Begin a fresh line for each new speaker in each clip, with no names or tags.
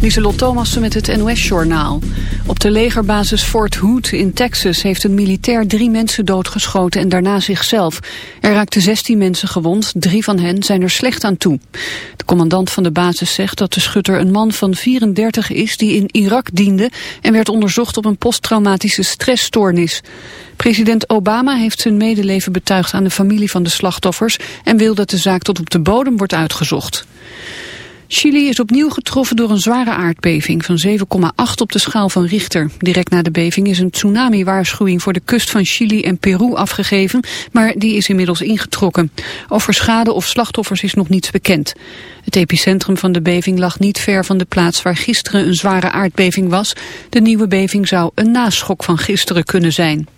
Lieselot Thomassen met het NOS-journaal. Op de legerbasis Fort Hood in Texas heeft een militair drie mensen doodgeschoten en daarna zichzelf. Er raakten 16 mensen gewond, drie van hen zijn er slecht aan toe. De commandant van de basis zegt dat de schutter een man van 34 is die in Irak diende en werd onderzocht op een posttraumatische stressstoornis. President Obama heeft zijn medeleven betuigd aan de familie van de slachtoffers en wil dat de zaak tot op de bodem wordt uitgezocht. Chili is opnieuw getroffen door een zware aardbeving van 7,8 op de schaal van Richter. Direct na de beving is een tsunami-waarschuwing voor de kust van Chili en Peru afgegeven, maar die is inmiddels ingetrokken. Over schade of slachtoffers is nog niets bekend. Het epicentrum van de beving lag niet ver van de plaats waar gisteren een zware aardbeving was. De nieuwe beving zou een naschok van gisteren kunnen zijn.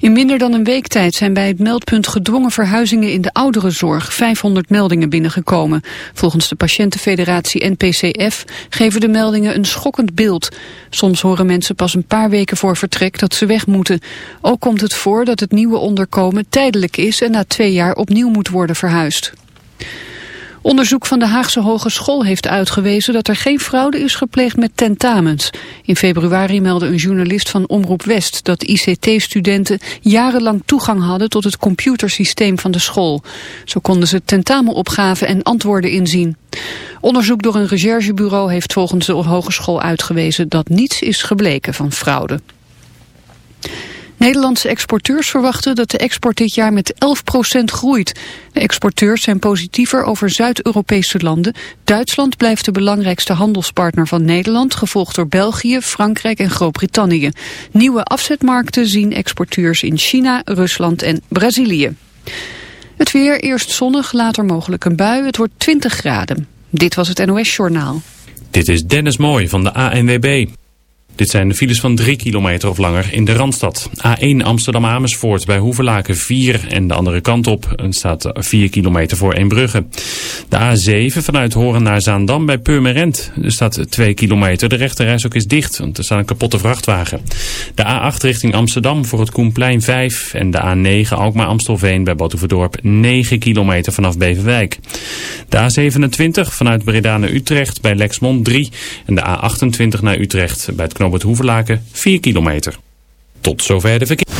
In minder dan een week tijd zijn bij het meldpunt gedwongen verhuizingen in de ouderenzorg 500 meldingen binnengekomen. Volgens de patiëntenfederatie NPCF geven de meldingen een schokkend beeld. Soms horen mensen pas een paar weken voor vertrek dat ze weg moeten. Ook komt het voor dat het nieuwe onderkomen tijdelijk is en na twee jaar opnieuw moet worden verhuisd. Onderzoek van de Haagse Hogeschool heeft uitgewezen dat er geen fraude is gepleegd met tentamens. In februari meldde een journalist van Omroep West dat ICT-studenten jarenlang toegang hadden tot het computersysteem van de school. Zo konden ze tentamenopgaven en antwoorden inzien. Onderzoek door een recherchebureau heeft volgens de hogeschool uitgewezen dat niets is gebleken van fraude. Nederlandse exporteurs verwachten dat de export dit jaar met 11% groeit. De exporteurs zijn positiever over Zuid-Europese landen. Duitsland blijft de belangrijkste handelspartner van Nederland, gevolgd door België, Frankrijk en Groot-Brittannië. Nieuwe afzetmarkten zien exporteurs in China, Rusland en Brazilië. Het weer, eerst zonnig, later mogelijk een bui. Het wordt 20 graden. Dit was het NOS Journaal.
Dit is Dennis Mooij van de ANWB. Dit zijn de files van 3 kilometer of langer in de Randstad. A1 Amsterdam-Amersfoort bij Hoevelaken 4 en de andere kant op staat 4 kilometer voor Eembrugge. De A7 vanuit Horen naar Zaandam bij Purmerend. Er staat 2 kilometer. De rechterreis ook is dicht, want er staat een kapotte vrachtwagen. De A8 richting Amsterdam voor het Koenplein 5 en de A9 Alkmaar-Amstelveen bij Batuverdorp 9 kilometer vanaf Beverwijk. De A27 vanuit Breda naar Utrecht bij Lexmond 3 en de A28 naar Utrecht bij het knooppunt Hoevelaken 4 kilometer. Tot zover de verkeer.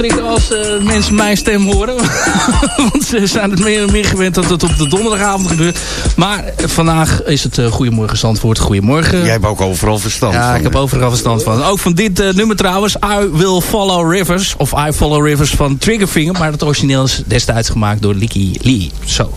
Schrikken als eh, mensen mijn stem horen. Want ze zijn het meer en meer gewend dat het op de donderdagavond gebeurt. Maar vandaag is het uh, Goedemorgen Zandvoort. Goedemorgen.
Jij hebt ook overal verstand
Ja,
van.
ik heb overal verstand van. Ook van dit eh, nummer trouwens. I Will Follow Rivers. Of I Follow Rivers van Triggerfinger. Maar het origineel is destijds gemaakt door Licky Lee. Zo.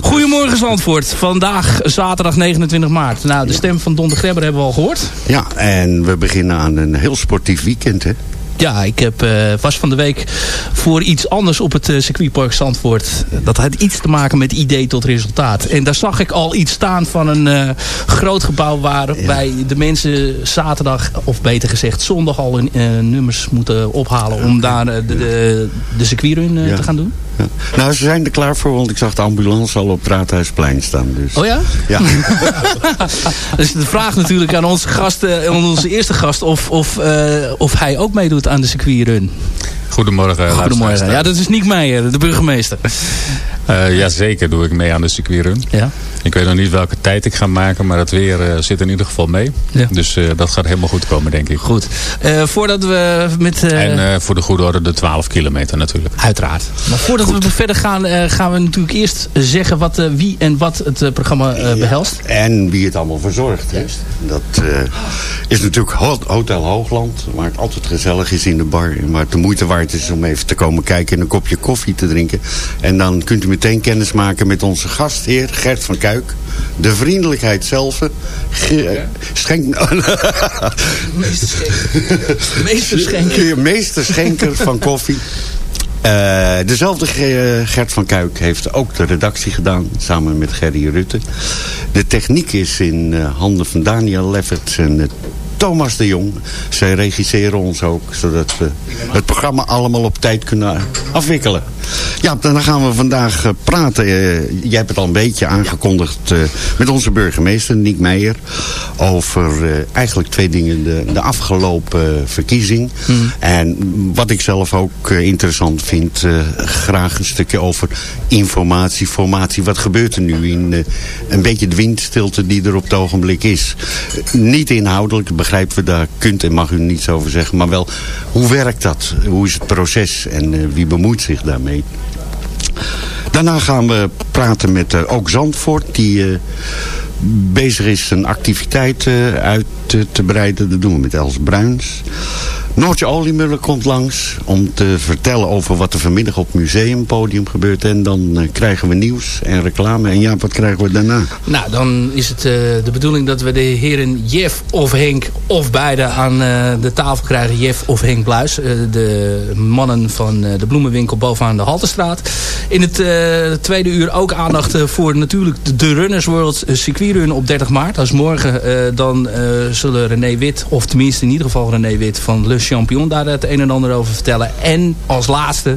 Goedemorgen Zandvoort. Vandaag zaterdag 29 maart. Nou, de stem van Don de Grebber hebben we al gehoord.
Ja, en we beginnen aan een heel sportief weekend, hè?
Ja, ik heb, eh, was van de week voor iets anders op het eh, circuitpark Zandvoort. Dat had iets te maken met idee tot resultaat. En daar zag ik al iets staan van een eh, groot gebouw... waarbij de mensen zaterdag, of beter gezegd zondag... al hun nummers moeten ophalen om daar de, de, de circuitrun
Ja.
te gaan doen.
Ja. Nou, ze zijn er klaar voor, want ik zag de ambulance al op het Raadhuisplein staan. Dus.
Oh ja?
Ja.
Dus de vraag natuurlijk aan onze, gasten, aan onze eerste gast... of, of, eh, of hij ook meedoet aan de circuitrun.
Goedemorgen.
Goedemorgen. Ja, dat is Niek Meijer, de burgemeester.
Uh, jazeker doe ik mee aan de circuitrun.
Ja.
Ik weet nog niet welke tijd ik ga maken, maar het weer uh, zit in ieder geval mee.
Ja.
Dus uh, dat gaat helemaal goed komen, denk ik.
Goed. Uh, voordat we met...
En voor de goede orde de 12 kilometer natuurlijk.
Uiteraard. Maar voordat goed. we verder gaan, gaan we natuurlijk eerst zeggen wat, wie en wat het programma behelst.
Ja, en wie het allemaal verzorgt. Hè? Dat is natuurlijk Hotel Hoogland, waar het altijd gezellig is in de bar. Waar het de moeite waard is om even te komen kijken en een kopje koffie te drinken. En dan kunt u meteen kennis maken met onze gastheer Gert van Kuik. De vriendelijkheid zelf. Schenk...
Meester Schenker. Meester Schenker.
Meester Schenker van koffie. Uh, dezelfde Gert van Kuik heeft ook de redactie gedaan, samen met Gerry Rutte. De techniek is in uh, handen van Daniel Leffert en uh, Thomas de Jong. Zij regisseren ons ook, zodat we het programma allemaal op tijd kunnen afwikkelen. Ja, dan gaan we vandaag uh, praten. Uh, jij hebt het al een beetje aangekondigd uh, met onze burgemeester, Niek Meijer. Over eigenlijk twee dingen. De, de afgelopen verkiezing. Mm. En wat ik zelf ook interessant vind. graag een stukje over informatie, formatie. Wat gebeurt er nu in een beetje de windstilte die er op het ogenblik is. niet inhoudelijk, begrijpen we daar kunt en mag u niets over zeggen. Maar wel, hoe werkt dat? Hoe is het proces? En wie bemoeit zich daarmee? Daarna gaan we praten met uh, ook Zandvoort, die uh, bezig is zijn activiteiten uit te breiden. Dat doen we met Els Bruins. Noortje Oliemuller komt langs om te vertellen over wat er vanmiddag op museumpodium gebeurt. En dan uh, krijgen we nieuws en reclame. En ja, wat krijgen we daarna?
Nou, dan is het uh, de bedoeling dat we de heren Jeff of Henk of beide aan uh, de tafel krijgen. Jeff of Henk Bluis, de mannen van de bloemenwinkel bovenaan de Haltestraat. In het tweede uur ook aandacht voor natuurlijk de Runners World circuitrun op 30 maart. Is morgen. dan zullen René Wit, of tenminste in ieder geval René Wit van Lus Champion daar het een en ander over vertellen. En als laatste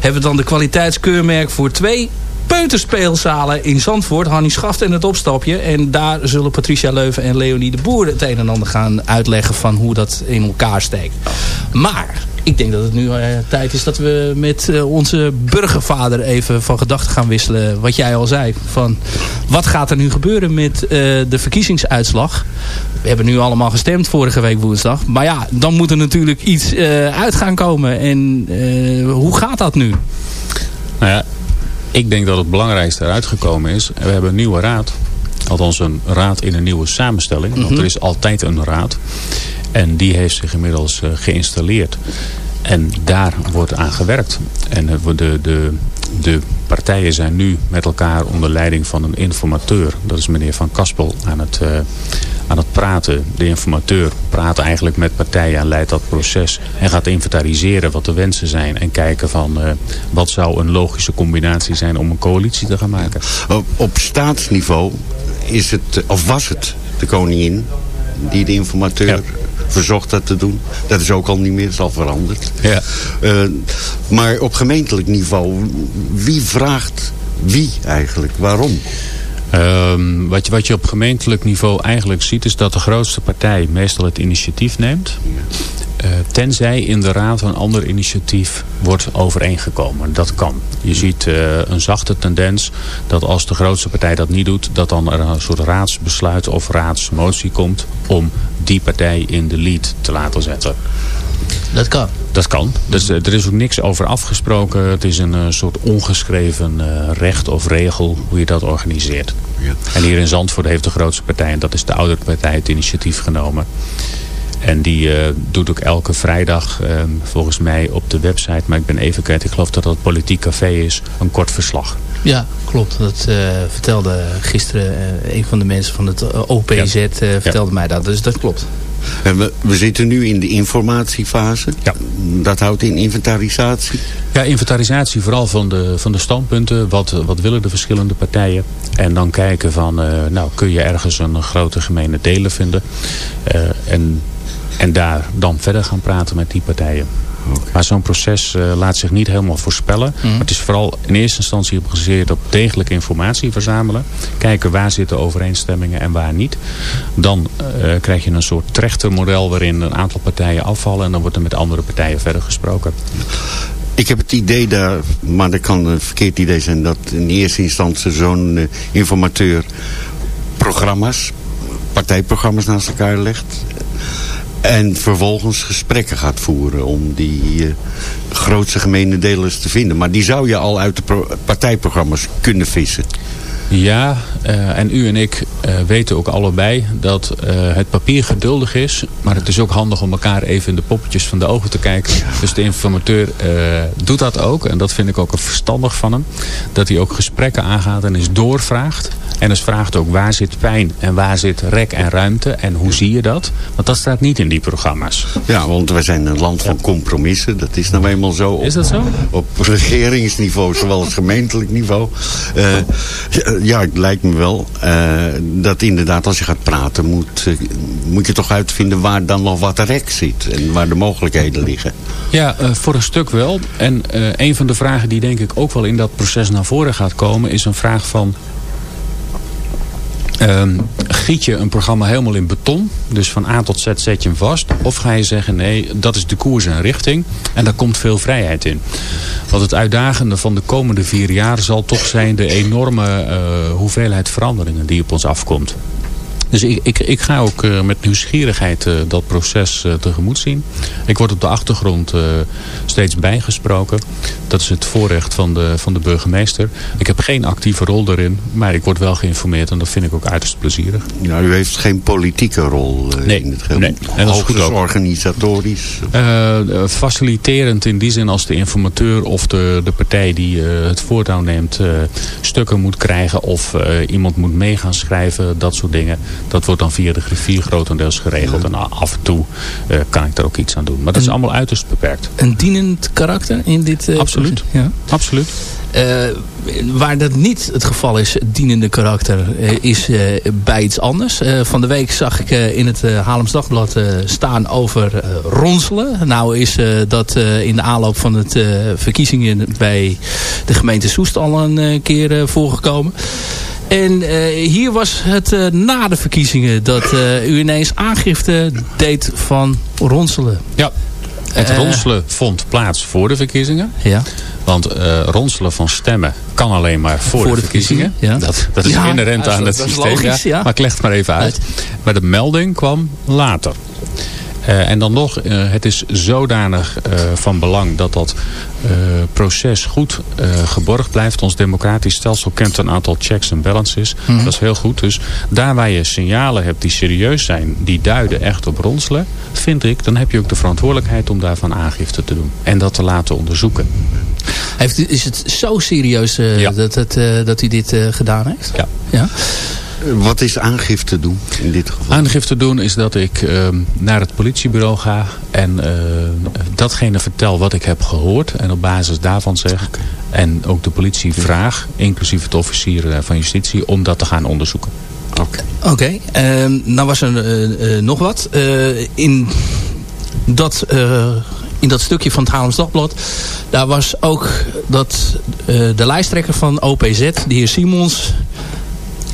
hebben we dan de kwaliteitskeurmerk voor twee peuterspeelzalen in Zandvoort. Hannie Schaft en het opstapje. En daar zullen Patricia Leuven en Leonie de Boer het een en ander gaan uitleggen van hoe dat in elkaar steekt. Maar ik denk dat het nu uh, tijd is dat we met uh, onze burgervader even van gedachten gaan wisselen. Wat jij al zei. Van wat gaat er nu gebeuren met uh, de verkiezingsuitslag? We hebben nu allemaal gestemd vorige week woensdag. Maar ja, dan moet er natuurlijk iets uit gaan komen. En hoe gaat dat nu?
Nou ja, ik denk dat het belangrijkste eruit gekomen is. We hebben een nieuwe raad. Althans een raad in een nieuwe samenstelling. Want er is altijd een raad. En die heeft zich inmiddels uh, geïnstalleerd. En daar wordt aan gewerkt. En uh, de, de, de partijen zijn nu met elkaar onder leiding van een informateur. Dat is meneer Van Kaspel aan het, uh, aan het praten. De informateur praat eigenlijk met partijen en leidt dat proces. En gaat inventariseren wat de wensen zijn. En kijken van uh, wat zou een logische combinatie zijn om een coalitie te gaan maken.
Op, op staatsniveau is het, of was het de koningin die de informateur... Ja verzocht dat te doen. Dat is ook al niet meer, dat is al veranderd.
Ja.
Uh, maar op gemeentelijk niveau, wie vraagt wie eigenlijk? Waarom?
Um, wat, je, wat je op gemeentelijk niveau eigenlijk ziet... is dat de grootste partij meestal het initiatief neemt. Uh, tenzij in de raad een ander initiatief wordt overeengekomen. Dat kan. Je ziet uh, een zachte tendens dat als de grootste partij dat niet doet... dat dan er een soort raadsbesluit of raadsmotie komt... om die partij in de lead te laten zetten.
Dat kan?
Dat kan. Dus, uh, er is ook niks over afgesproken. Het is een uh, soort ongeschreven uh, recht of regel hoe je dat organiseert. Ja. En hier in Zandvoort heeft de grootste partij, en dat is de oudere partij, het initiatief genomen. En die uh, doet ook elke vrijdag uh, volgens mij op de website, maar ik ben even kwijt, ik geloof dat dat Politiek Café is, een kort verslag.
Ja, klopt. Dat uh, vertelde gisteren een van de mensen van het OPZ, ja. vertelde ja. mij dat. Dus dat klopt.
En we, we zitten nu in de informatiefase.
Ja.
Dat houdt in inventarisatie?
Ja, inventarisatie vooral van de, van de standpunten. Wat, wat willen de verschillende partijen? En dan kijken van, uh, nou kun je ergens een grote gemene delen vinden. Uh, en, en daar dan verder gaan praten met die partijen. Okay. Maar zo'n proces uh, laat zich niet helemaal voorspellen. Mm -hmm. Het is vooral in eerste instantie gebaseerd op degelijke informatie verzamelen. Kijken waar zitten overeenstemmingen en waar niet. Dan uh, krijg je een soort trechtermodel waarin een aantal partijen afvallen. En dan wordt er met andere partijen verder gesproken.
Ik heb het idee daar, maar dat kan een verkeerd idee zijn... dat in eerste instantie zo'n uh, informateur programma's, partijprogramma's naast elkaar legt... En vervolgens gesprekken gaat voeren om die uh, grootste gemene te vinden. Maar die zou je al uit de partijprogramma's kunnen vissen.
Ja, uh, en u en ik uh, weten ook allebei dat uh, het papier geduldig is. Maar het is ook handig om elkaar even in de poppetjes van de ogen te kijken. Dus de informateur doet dat ook. En dat vind ik ook verstandig van hem. Dat hij ook gesprekken aangaat en eens doorvraagt. En eens vraagt ook waar zit pijn en waar zit rek en ruimte. En hoe zie je dat? Want dat staat niet in die programma's.
Ja, want wij zijn een land van compromissen. Dat is nou eenmaal zo. Op,
is dat zo?
Op regeringsniveau, zowel als gemeentelijk niveau. Ja, het lijkt me wel uh, dat inderdaad als je gaat praten moet, uh, moet je toch uitvinden waar dan nog wat rek zit en waar de mogelijkheden liggen.
Ja, uh, voor een stuk wel. En een van de vragen die denk ik ook wel in dat proces naar voren gaat komen is een vraag van Um, giet je een programma helemaal in beton, dus van A tot Z zet je hem vast. Of ga je zeggen, nee, dat is de koers en richting. En daar komt veel vrijheid in. Want het uitdagende van de komende vier jaar zal toch zijn de enorme uh, hoeveelheid veranderingen die op ons afkomt. Dus ik, ik, ik ga ook uh, met nieuwsgierigheid uh, dat proces uh, tegemoet zien. Ik word op de achtergrond steeds bijgesproken. Dat is het voorrecht van de, van de burgemeester. Ik heb geen actieve rol daarin, maar ik word wel geïnformeerd en dat vind ik ook uiterst plezierig.
Nou, u heeft geen politieke rol
nee,
in het geheel.
Nee, en dat is goed ook.
organisatorisch?
faciliterend in die zin als de informateur of de, de partij die het voortouw neemt stukken moet krijgen of iemand moet mee gaan schrijven, dat soort dingen. Dat wordt dan via de griffier grotendeels geregeld. En af en toe eh, kan ik daar ook iets aan doen. Maar dat is allemaal uiterst beperkt.
Een dienend karakter in dit uh,
Absoluut.
Ja.
Absoluut.
Uh, waar dat niet het geval is, het dienende karakter, uh, is uh, bij iets anders. van de week zag ik in het Haarlems Dagblad staan over ronselen. Nou is dat in de aanloop van het verkiezingen bij de gemeente Soest al een keer voorgekomen. En hier was het na de verkiezingen dat u ineens aangifte deed van ronselen.
Ja. Het ronselen vond plaats voor de verkiezingen.
Ja.
Want uh, ronselen van stemmen kan alleen maar voor,
voor
de,
de
verkiezingen.
verkiezingen
ja. Dat, dat is
ja,
inherent aan het systeem.
Logisch, ja.
Maar ik leg het maar even uit. Maar de melding kwam later. Uh, en dan nog, uh, het is zodanig uh, van belang dat dat proces goed geborgd blijft. Ons democratisch stelsel kent een aantal checks en balances. Mm -hmm. Dat is heel goed. Dus daar waar je signalen hebt die serieus zijn, die duiden echt op ronselen, vind ik, dan heb je ook de verantwoordelijkheid om daarvan aangifte te doen. En dat te laten onderzoeken.
Heeft, is het zo serieus ja. dat, dat, dat u dit gedaan heeft?
Ja.
ja?
Wat is aangifte doen in dit geval?
Aangifte doen is dat ik uh, naar het politiebureau ga en uh, datgene vertel wat ik heb gehoord. En op basis daarvan zeg. Okay. En ook de politie vraag, inclusief het officier van justitie, om dat te gaan onderzoeken.
Oké. Okay. Oké, okay. uh, nou was er uh, nog wat. in dat in dat stukje van het Haarlems Dagblad. Daar was ook dat uh, de lijsttrekker van OPZ, de heer Simons...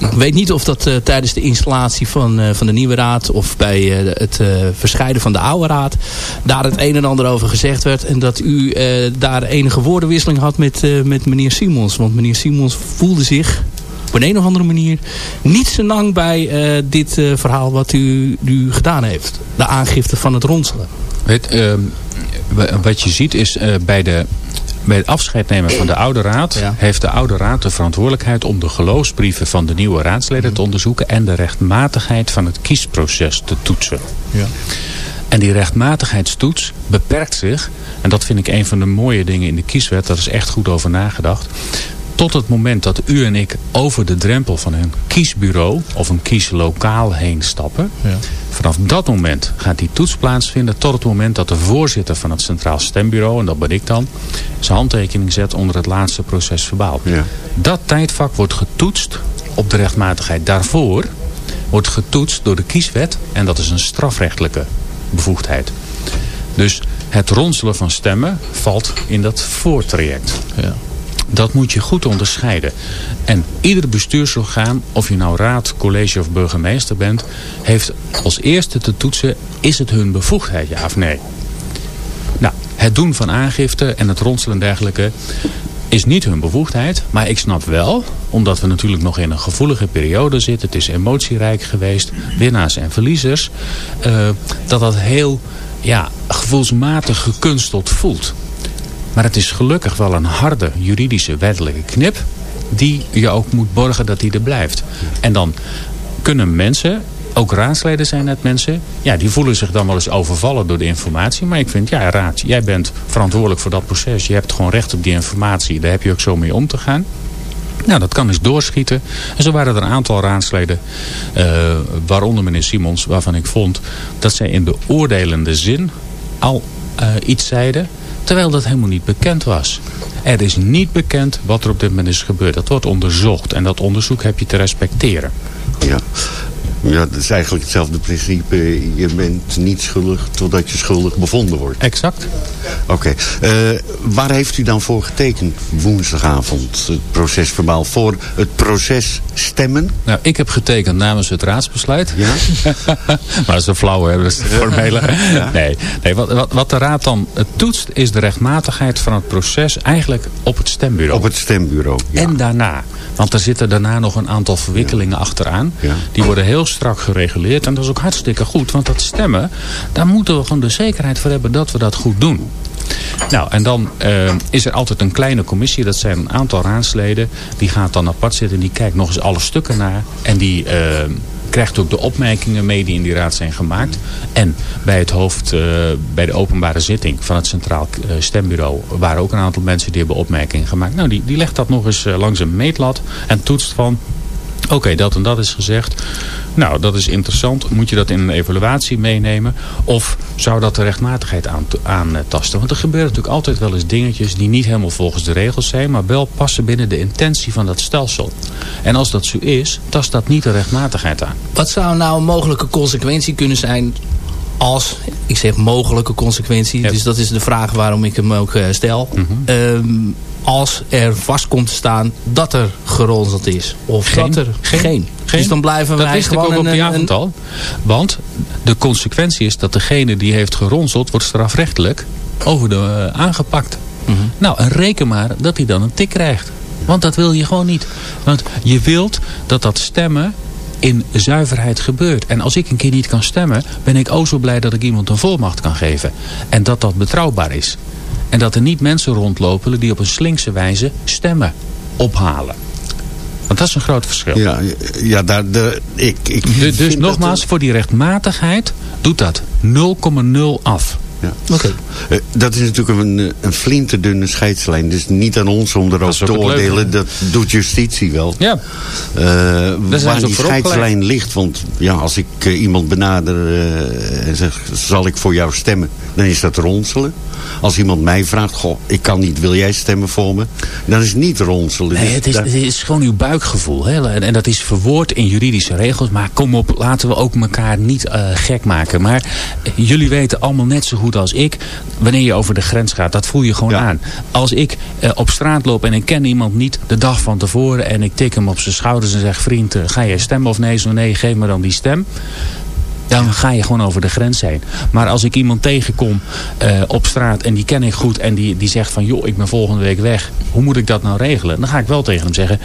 Ik weet niet of dat uh, tijdens de installatie van, uh, van de nieuwe raad... of bij uh, het verscheiden van de oude raad... daar het een en ander over gezegd werd. En dat u daar enige woordenwisseling had met, met meneer Simons. Want meneer Simons voelde zich op een, een of andere manier... niet zo lang bij dit verhaal wat u nu gedaan heeft. De aangifte van het ronselen.
Weet, ehm, wat je ziet is bij de bij het afscheid nemen van de oude raad... Ja. heeft de oude raad de verantwoordelijkheid om de geloofsbrieven van de nieuwe raadsleden te onderzoeken... en de rechtmatigheid van het kiesproces te toetsen.
Ja.
En die rechtmatigheidstoets beperkt zich... en dat vind ik een van de mooie dingen in de kieswet... daar is echt goed over nagedacht... tot het moment dat u en ik over de drempel van een kiesbureau... of een kieslokaal heen stappen...
Ja.
Vanaf dat moment gaat die toets plaatsvinden tot het moment dat de voorzitter van het Centraal Stembureau, en dat ben ik dan, zijn handtekening zet onder het laatste proces verbaal.
Ja.
Dat tijdvak wordt getoetst op de rechtmatigheid. Daarvoor wordt getoetst door de kieswet en dat is een strafrechtelijke bevoegdheid. Dus het ronselen van stemmen valt in dat voortraject.
Ja.
Dat moet je goed onderscheiden. En ieder bestuursorgaan, of je nou raad, college of burgemeester bent... heeft als eerste te toetsen, is het hun bevoegdheid, ja of nee? Nou, het doen van aangifte en het ronselen en dergelijke is niet hun bevoegdheid. Maar ik snap wel, omdat we natuurlijk nog in een gevoelige periode zitten... het is emotierijk geweest, winnaars en verliezers... Uh, dat dat heel ja, gevoelsmatig gekunsteld voelt. Maar het is gelukkig wel een harde juridische wettelijke knip die je ook moet borgen dat die er blijft. En dan kunnen mensen, ook raadsleden zijn net mensen... ja, die voelen zich dan wel eens overvallen door de informatie. Maar ik vind, ja raad, jij bent verantwoordelijk voor dat proces. Je hebt gewoon recht op die informatie. Daar heb je ook zo mee om te gaan. Nou, dat kan eens doorschieten. En zo waren er een aantal raadsleden, uh, waaronder meneer Simons... waarvan ik vond dat zij in de oordelende zin al uh, iets zeiden... Terwijl dat helemaal niet bekend was. Er is niet bekend wat er op dit moment is gebeurd. Dat wordt onderzocht. En dat onderzoek heb je te respecteren.
Ja. Ja, dat is eigenlijk hetzelfde principe. Je bent niet schuldig totdat je schuldig bevonden wordt.
Exact.
Oké. Okay. Uh, waar heeft u dan voor getekend woensdagavond? Het procesverbaal voor het proces stemmen?
Nou, ik heb getekend namens het raadsbesluit.
Ja?
maar dat is een flauw, hè? Dat is formele. Ja. Nee, nee wat, wat, wat de raad dan toetst is de rechtmatigheid van het proces eigenlijk op het stembureau.
Op het stembureau, ja.
En daarna. Want er zitten daarna nog een aantal verwikkelingen ja. achteraan.
Ja.
Die worden heel strak gereguleerd. En dat is ook hartstikke goed. Want dat stemmen, daar moeten we gewoon de zekerheid voor hebben dat we dat goed doen. Nou, en dan uh, is er altijd een kleine commissie. Dat zijn een aantal raadsleden. Die gaat dan apart zitten en die kijkt nog eens alle stukken naar. En die... Uh, krijgt ook de opmerkingen mee die in die raad zijn gemaakt. En bij het hoofd, uh, bij de openbare zitting van het Centraal Stembureau... waren ook een aantal mensen die hebben opmerkingen gemaakt. Nou, die, die legt dat nog eens langs een meetlat en toetst van... Oké, dat en dat is gezegd. Nou, dat is interessant. Moet je dat in een evaluatie meenemen? Of zou dat de rechtmatigheid aantasten? Want er gebeuren natuurlijk altijd wel eens dingetjes die niet helemaal volgens de regels zijn, maar wel passen binnen de intentie van dat stelsel. En als dat zo is, tast dat niet de rechtmatigheid aan.
Wat zou nou een mogelijke consequentie kunnen zijn als, ik zeg mogelijke consequentie, dus dat is de vraag waarom ik hem ook uh, stel. Ehm, als er vast komt te staan dat er geronseld is. Of
Geen.
dat er
Geen.
geen.
Geen.
Dus dan blijven
dat
wij
wist ik
gewoon
ook op
een-
die avond al. Want de consequentie is dat degene die heeft geronseld... wordt strafrechtelijk over de, eh, aangepakt.
Mhm.
Nou, en reken maar dat hij dan een tik krijgt. Want dat wil je gewoon niet. Want je wilt dat dat stemmen in zuiverheid gebeurt. En als ik een keer niet kan stemmen... ben ik ook zo blij dat ik iemand een volmacht kan geven. En dat dat betrouwbaar is. En dat er niet mensen rondlopen die op een slinkse wijze stemmen ophalen. Want dat is een groot verschil.
Ja, ja daar, de, ik, ik
Du- dus nogmaals, voor die rechtmatigheid doet dat 0,0 af.
Ja. Eh, dat is natuurlijk een, eh, een flinterdunne scheidslijn. Dus niet aan ons om erover te oordelen. Dat doet justitie wel.
Ja.
Eh, waar die scheidslijn ligt. Want ja, als ik iemand benader en zeg, zal ik voor jou stemmen? Dan is dat ronselen. Als iemand mij vraagt, goh, ik kan niet, wil jij stemmen voor me? Dan is het niet ronselen.
Nee, het is, het is gewoon uw buikgevoel. Hè? En, dat is verwoord in juridische regels. Maar kom op, laten we ook elkaar niet gek maken. Maar jullie weten allemaal net zo goed als ik... wanneer je over de grens gaat, dat voel je gewoon aan. Als ik eh, op straat loop en ik ken iemand niet de dag van tevoren... en ik tik hem op zijn schouders en zeg... vriend, eh, ga jij stemmen of nee? Zo nee, geef me dan die stem. Dan ga je gewoon over de grens heen. Maar als ik iemand tegenkom eh, op straat en die ken ik goed... en die, die zegt van joh, ik ben volgende week weg. Hoe moet ik dat nou regelen? Dan ga ik wel tegen hem zeggen...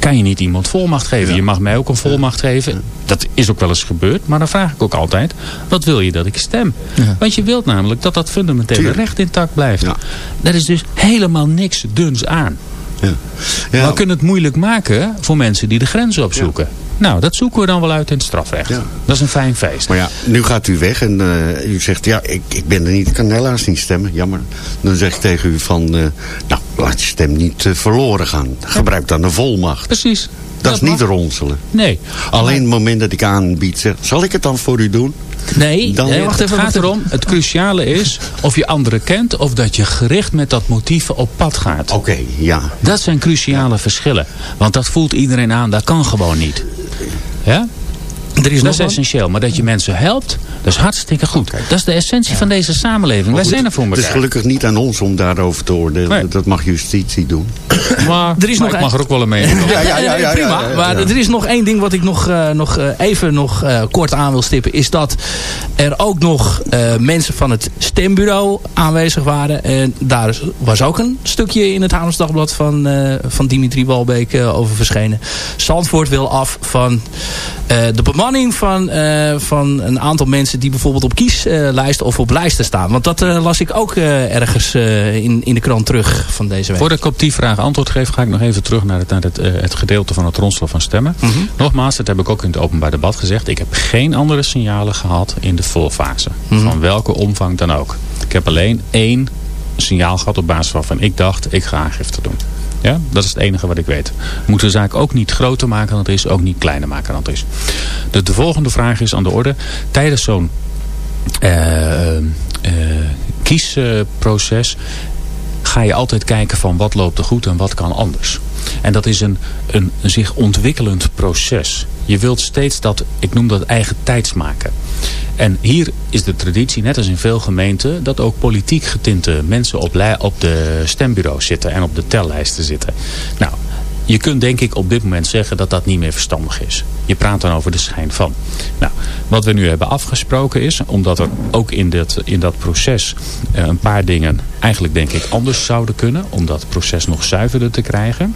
kan je niet iemand volmacht geven? Je mag mij ook een volmacht geven. Dat is ook wel eens gebeurd. Maar dan vraag ik ook altijd... wat wil je dat ik stem? Want je wilt namelijk dat dat fundamentele recht intact blijft. Daar is dus helemaal niks duns aan.
Ja. Ja.
We kunnen het moeilijk maken voor mensen die de grenzen opzoeken. Nou, dat zoeken we dan wel uit in het strafrecht. Dat is een fijn feest.
Maar ja, nu gaat u weg en eh, u zegt, ja, ik, ik ben er niet, ik kan helaas niet stemmen, jammer. Dan zeg ik tegen u van, eh, nou, laat je stem niet eh, verloren gaan. Gebruik dan een volmacht.
Precies.
Dat, is niet ronselen.
Nee.
Alleen het moment dat ik aanbied, zeg, zal ik het dan voor u doen?
Nee,
Dan-
Nee, het gaat erom, het cruciale is of je anderen kent of dat je gericht met dat motief op pad gaat.
Oké, ja.
Dat zijn cruciale verschillen. Want dat voelt iedereen aan, dat kan gewoon niet. Ja?
Er is
dat
nog
is
wat.
essentieel. Maar dat je mensen helpt, dat is hartstikke goed. Dat is de essentie van deze samenleving. Wij
goed,
zijn er voor
Het is gelukkig niet aan ons om daarover te oordelen.
Nee.
Dat mag justitie doen.
Maar,
Er is
maar
nog
ik mag er ook wel een mening.
Ja, ja, ja, ja,
prima.
ja, ja, ja.
Maar er is nog één ding wat ik nog, eh, nog eh, even nog, eh, kort aan wil stippen. Is dat er ook nog eh, mensen van het stembureau aanwezig waren. En daar was ook een stukje in het Haarlems Dagblad van, eh, van Dimitri Walbeek over verschenen. Zandvoort wil af van eh, de bemanning van, eh, van een aantal mensen die bijvoorbeeld op kieslijsten of op lijsten staan. Want dat eh, las ik ook eh, ergens eh, in, in de krant terug van deze week.
Voordat ik op die vraag antwoord geef, ga ik nog even terug naar het, naar het, het gedeelte van het ronselen van stemmen.
Mhm.
Nogmaals, dat heb ik ook in het openbaar debat gezegd. Ik heb geen andere signalen gehad in de voorfase.
Mhm.
Van welke omvang dan ook. Ik heb alleen één signaal gehad op basis waarvan ik dacht, ik ga aangifte doen. Ja, dat is het enige wat ik weet. We moeten de zaak ook niet groter maken dan het is, ook niet kleiner maken dan het is. De, de volgende vraag is aan de orde. Tijdens zo'n eh, kiesproces ga je altijd kijken van wat loopt er goed en wat kan anders. En dat is een, een, zich ontwikkelend proces. Je wilt steeds dat, ik noem dat eigen tijds maken. En hier is de traditie, net als in veel gemeenten, dat ook politiek getinte mensen op, op de stembureaus zitten en op de tellijsten zitten. Nou, je kunt denk ik op dit moment zeggen dat dat niet meer verstandig is. Je praat dan over de schijn van. Nou, wat we nu hebben afgesproken is, omdat er ook in dat, in dat proces eh, een paar dingen eigenlijk denk ik anders zouden kunnen. Om dat proces nog zuiverder te krijgen.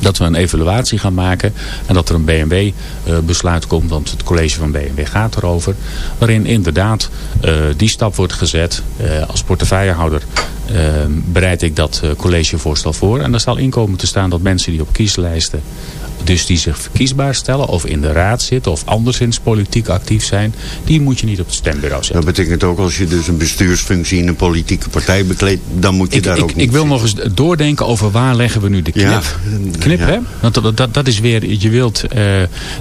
Dat we een evaluatie gaan maken en dat er een BMW eh, besluit komt, want het college van BMW gaat erover. Waarin inderdaad eh, die stap wordt gezet. Eh, als portefeuillehouder eh, bereid ik dat collegevoorstel voor. En daar zal inkomen te staan dat mensen die op kieslijsten dus die zich verkiesbaar stellen of in de raad zitten of anderszins politiek actief zijn, die moet je niet op het stembureau zetten.
Dat betekent ook als je dus een bestuursfunctie in een politieke partij bekleedt, dan moet je
Ik,
daar
ik,
ook niet
ik wil nog eens doordenken over waar leggen we nu de knip.
Ja,
knip
ja.
hè? Want dat, dat, dat is weer, je wilt eh,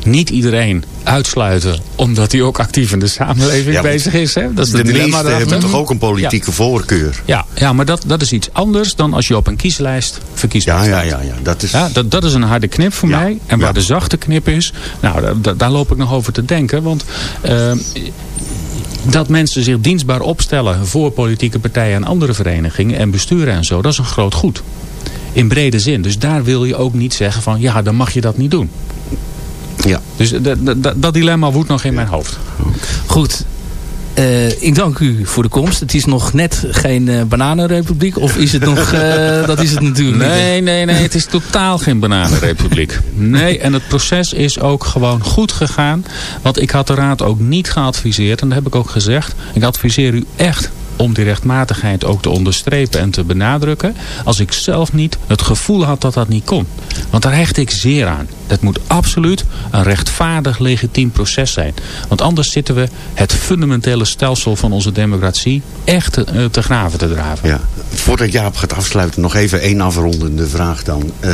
niet iedereen uitsluiten omdat hij ook actief in de samenleving
Ja,
bezig is. Hè? Dat is
de meesten hebben toch ook een politieke voorkeur.
Ja, ja maar dat, dat is iets anders dan als je op een kieslijst verkiesbaar
Ja, ja, ja, ja. Dat is,
Ja, dat, dat is een harde knip voor
Ja,
En waar
ja.
de zachte knip is, nou, da- da- daar loop ik nog over te denken. Want eh, dat mensen zich dienstbaar opstellen voor politieke partijen en andere verenigingen en besturen en zo, dat is een groot goed. In brede zin. Dus daar wil je ook niet zeggen van, ja, dan mag je dat niet doen.
ja.
Dus dat- dat- dat- dat dilemma woedt nog in mijn hoofd.
Goed. Eh, ik dank u voor de komst. Het is nog net geen eh, bananenrepubliek. Of is het nog... eh, dat is het natuurlijk niet.
Nee, nee, nee. Het is totaal geen bananenrepubliek. Nee, en het proces is ook gewoon goed gegaan. Want ik had de raad ook niet geadviseerd. En dat heb ik ook gezegd. Ik adviseer u echt om die rechtmatigheid ook te onderstrepen en te benadrukken. Als ik zelf niet het gevoel had dat dat niet kon. Want daar hecht ik zeer aan. Dat moet absoluut een rechtvaardig, legitiem proces zijn. Want anders zitten we het fundamentele stelsel van onze democratie echt te, eh, graven te draven.
Ja. Voordat Jaap gaat afsluiten, nog even één afrondende vraag dan. Eh,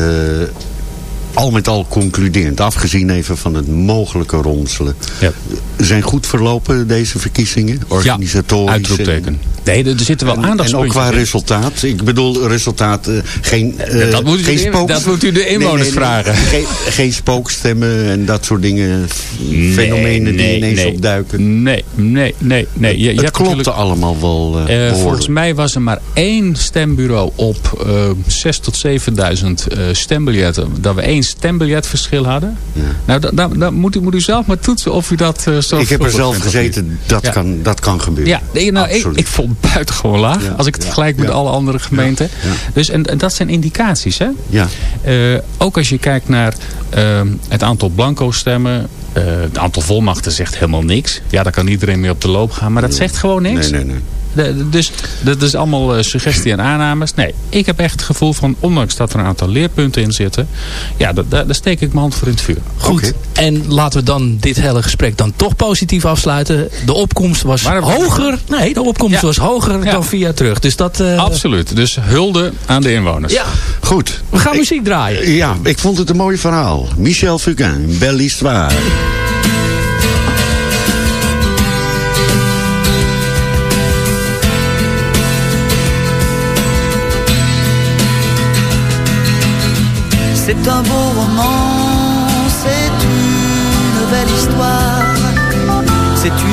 al met al concluderend, afgezien even van het mogelijke ronselen.
Ja.
Zijn goed verlopen deze verkiezingen? Organisatorisch?
Uitroepteken. Nee, er, zitten wel
En, en ook qua resultaat. Ik bedoel resultaat, eh, geen, eh,
Ja, dat moet u
geen
de- dat moet u de inwoners vragen.
Geen, geen spookstemmen en dat soort dingen. fenomenen die ineens
nee.
opduiken.
Nee, nee, nee. nee. Je, je
het klopte allemaal wel behoorlijk.
volgens mij was er maar één stembureau op eh 6 tot 7000 eh stembiljetten. Dat we één stembiljetverschil hadden. Nou, dan da, da moet, u, moet u zelf maar toetsen of u dat eh zo
Ik heb er zelf gezeten, dat,
Ja.
kan, dat kan gebeuren.
Ja, nee, nou, ik, vond het buitengewoon laag.
Ja,
als ik het vergelijk met alle andere gemeenten. Dus, en, en dat zijn indicaties. Hè?
Ja.
Eh, ook als je kijkt naar ehm, het aantal blanco stemmen. eh, het aantal volmachten zegt helemaal niks. Ja, daar kan iedereen mee op de loop gaan. Maar dat zegt gewoon niks.
Nee, nee, nee.
De- de- dus dat is allemaal eh, suggestie en aannames. Nee, ik heb echt het gevoel van, ondanks dat er een aantal leerpunten in zitten. Ja, da- da- daar steek ik mijn hand voor in het vuur.
Goed. En laten we dan dit hele gesprek dan toch positief afsluiten. De opkomst was hoger. Nee, de opkomst
Ja.
was hoger
Ja.
dan vier jaar terug. Dus dat... eh,
Absoluut. Dus hulde aan de inwoners.
Ja,
Goed.
we gaan muziek draaien.
Ja, ik vond het een mooi verhaal. Michel Fugain, Belle Histoire.
C'est un beau roman, c'est une belle histoire, c'est une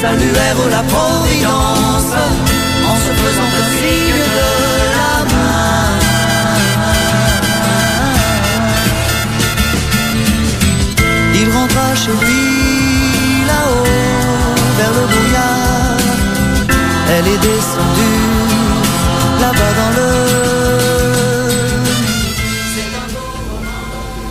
Saluèrent la Providence En se faisant un signe de la main Il rentra chez lui là-haut vers le brouillard. Elle est descendue là-bas dans le.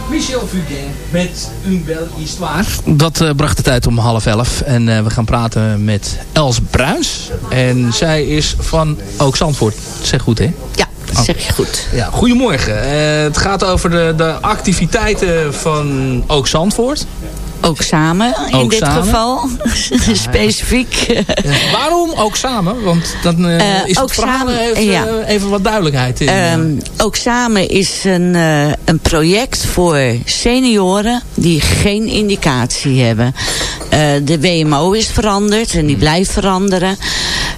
Michel Fugain met belle histoire. Dat eh, bracht de tijd om half elf. En eh, we gaan praten met Els Bruins. En zij is van Ook Zandvoort. Zeg goed, hè?
Ja, dat zeg je goed.
Ja, goedemorgen. Eh, het gaat over de, de activiteiten van Ook Zandvoort.
Ook samen in
Ook
dit
samen?
geval. Specifiek.
Waarom ook samen? Want dan eh,
Eh,
is het
ook samen, ja.
eh, even wat duidelijkheid in.
Ehm, ook samen is een, eh, een project voor senioren die geen indicatie hebben. Eh, de WMO is veranderd en die blijft veranderen.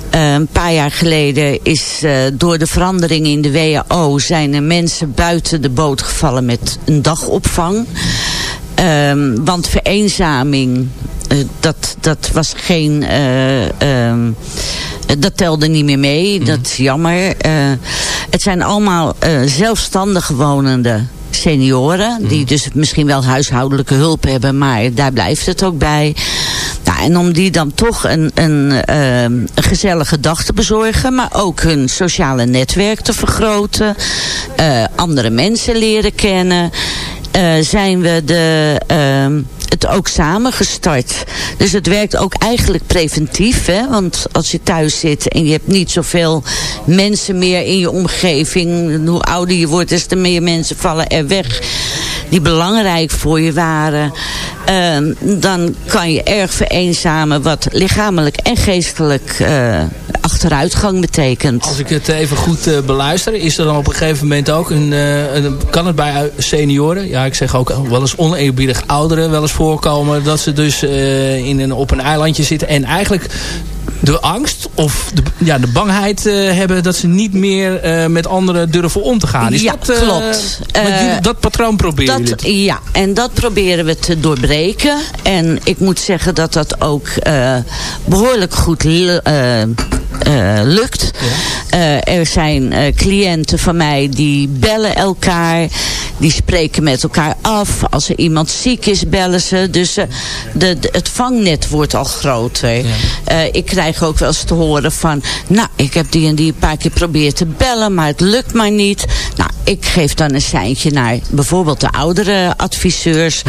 Eh, een paar jaar geleden is eh, door de verandering in de WHO zijn er mensen buiten de boot gevallen met een dagopvang. Ehm, want vereenzaming, eh, dat, dat was geen... eh, ehm, eh, dat telde niet meer mee, dat is jammer. Eh, het zijn allemaal zelfstandig wonende senioren... die dus misschien wel huishoudelijke hulp hebben... maar daar blijft het ook bij. Nou, en om die dan toch een, een, ehm, een gezellige dag te bezorgen... maar ook hun sociale netwerk te vergroten... andere mensen leren kennen... eh, zijn we de, ehm, het ook samen gestart. Dus het werkt ook eigenlijk preventief. Hè? Want als je thuis zit en je hebt niet zoveel mensen meer in je omgeving. Hoe ouder je wordt, des te meer mensen vallen er weg. Die belangrijk voor je waren. Ehm, dan kan je erg vereenzamen wat lichamelijk en geestelijk eh, achteruitgang betekent.
Als ik het even goed eh, beluister, is er dan op een gegeven moment ook een, eh, een- kan het bij senioren, ja ik zeg ook wel eens oneerbiedig ouderen wel eens voorkomen, dat ze dus in een, op een eilandje zitten en eigenlijk de angst of de, ja, de bangheid hebben dat ze niet meer met anderen durven om te gaan. Is
Ja,
dat,
klopt.
dat patroon proberen jullie
Dat, ja, en dat proberen we te doorbreken. En ik moet zeggen dat dat ook eh, behoorlijk goed lu- eh, lukt. Eh, er zijn eh, cliënten van mij die bellen elkaar. Die spreken met elkaar af. Als er iemand ziek is, bellen ze. Dus de, de- het vangnet wordt al groter. Ik krijg ook wel eens te horen van... Nou, ik heb die en die een paar keer geprobeerd te bellen, maar het lukt maar niet. Nou, ik geef dan een seintje naar bijvoorbeeld de oudere adviseurs.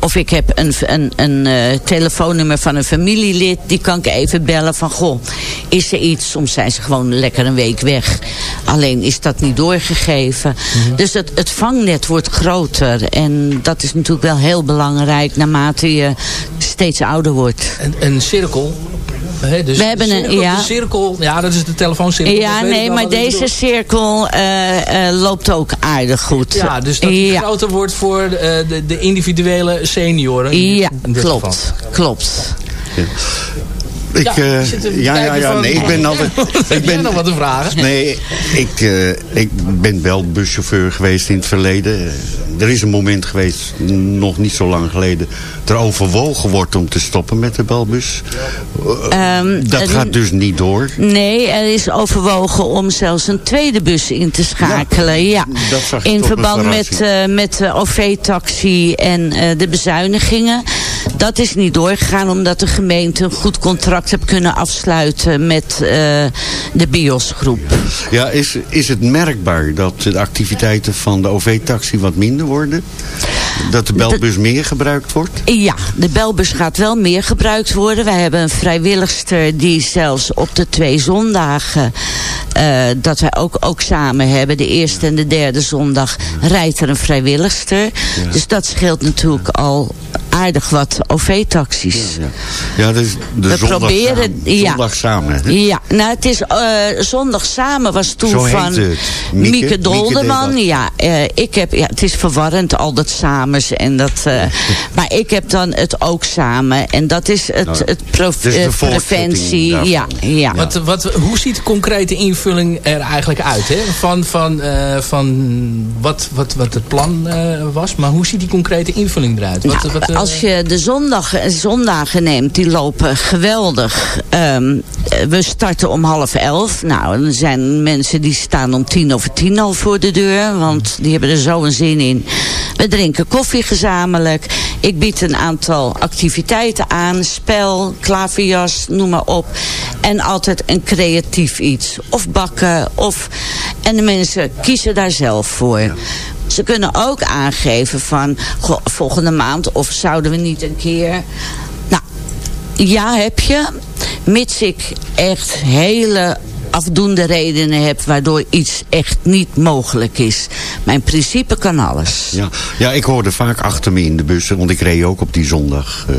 Of ik heb een, een, een telefoonnummer van een familielid. Die kan ik even bellen van, goh, is er iets? Soms zijn ze gewoon lekker een week weg. Alleen is dat niet doorgegeven. Dus het, het vangnet wordt groter. En dat is natuurlijk wel heel belangrijk naarmate je steeds ouder wordt.
Een, een cirkel. Hè, dus
We hebben een-
cirkel,
ja.
de cirkel, ja dat is de telefooncirkel.
Ja, nee, maar deze
bedoel.
cirkel eh, eh, loopt ook aardig goed.
Ja, dus dat die
Ja.
groter wordt voor de, de, de individuele senioren.
Ja, klopt.
geval.
Klopt.
Ik,
Ja,
eh, ja, ja, nee, ik ben altijd... Ik ben,
nog wat te vragen?
Nee, ik, eh, ik ben wel buschauffeur geweest in het verleden. Eh, Er is een moment geweest, nog niet zo lang geleden... er overwogen wordt om te stoppen met de belbus. Eh,
Ehm,
dat gaat dus niet door.
Nee, er is overwogen om zelfs een tweede bus in te schakelen. Ja,
dat zag ik
in verband met, met de OV-taxi en de bezuinigingen. Dat is niet doorgegaan omdat de gemeente een goed contract heeft kunnen afsluiten met eh, de BIOS-groep.
Ja, is, is het merkbaar dat de activiteiten van de OV-taxi wat minder worden? Dat de belbus meer gebruikt wordt?
Ja, de belbus gaat wel meer gebruikt worden. Wij hebben een vrijwilligster die zelfs op de twee zondagen eh, dat wij ook, ook samen hebben. De eerste en de derde zondag rijdt er een vrijwilligster. Dus dat scheelt natuurlijk al aardig wat OV-taxis.
Ja, ja. ja dus de
We
zondag
proberen,
samen,
ja.
zondag samen. hè?
Ja, nou het is eh, zondag samen was toen
Zo
van.
Mieke-
Mieke, Dolderman. ja, eh, ik heb, ja, het is verwarrend al dat en dat. eh, maar ik heb dan het ook samen en dat is het,
Nou,
het
dus
eh, preventie. Ja, ja.
Wat, wat, hoe ziet de concrete invulling er eigenlijk uit? Hè? Van, van, eh, van wat, wat, wat het plan eh, was, maar hoe ziet die concrete invulling eruit? Wat,
Nou,
wat,
als je de zondag, zondagen neemt, die lopen geweldig. Ehm, eh, we starten om half elf. Nou, er zijn mensen die staan om tien over tien al voor de deur. Want die hebben er zo een zin in. We drinken koffie gezamenlijk. Ik bied een aantal activiteiten aan. Spel, klaverjas, noem maar op. En altijd een creatief iets. Of bakken. Of, en de mensen kiezen daar zelf voor. Ze kunnen ook aangeven van volgende maand of zouden we niet een keer... Nou, ja heb je. Mits ik echt hele afdoende redenen heb waardoor iets echt niet mogelijk is. Mijn principe kan alles.
Ja, ja, ik hoorde vaak achter me in de bussen, want ik reed ook op die zondag eh,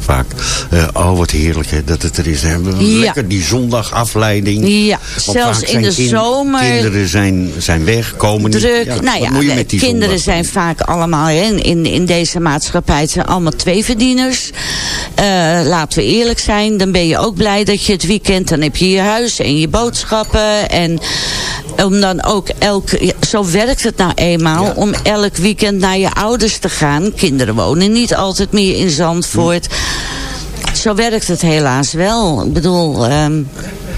vaak. Eh, oh, wat heerlijk hè, dat het er is. Hè.
Ja.
Lekker die zondagafleiding.
Ja,
Want
zelfs in de zomer-
Kinderen zijn, zijn weg, komen niet.
Druk.
Ja,
nou ja,
moet je
de
met die
kinderen
zondag
zijn vaak allemaal hè, in, in deze maatschappij. Het zijn allemaal tweeverdieners. Eh laten we eerlijk zijn. Dan ben je ook blij dat je het weekend... dan heb je je huis en je boodschappen. En om dan ook elk... Zo werkt het nou eenmaal. Om elk weekend naar je ouders te gaan. Kinderen wonen niet altijd meer in Zandvoort. Zo werkt het helaas wel. Ik bedoel... ehm,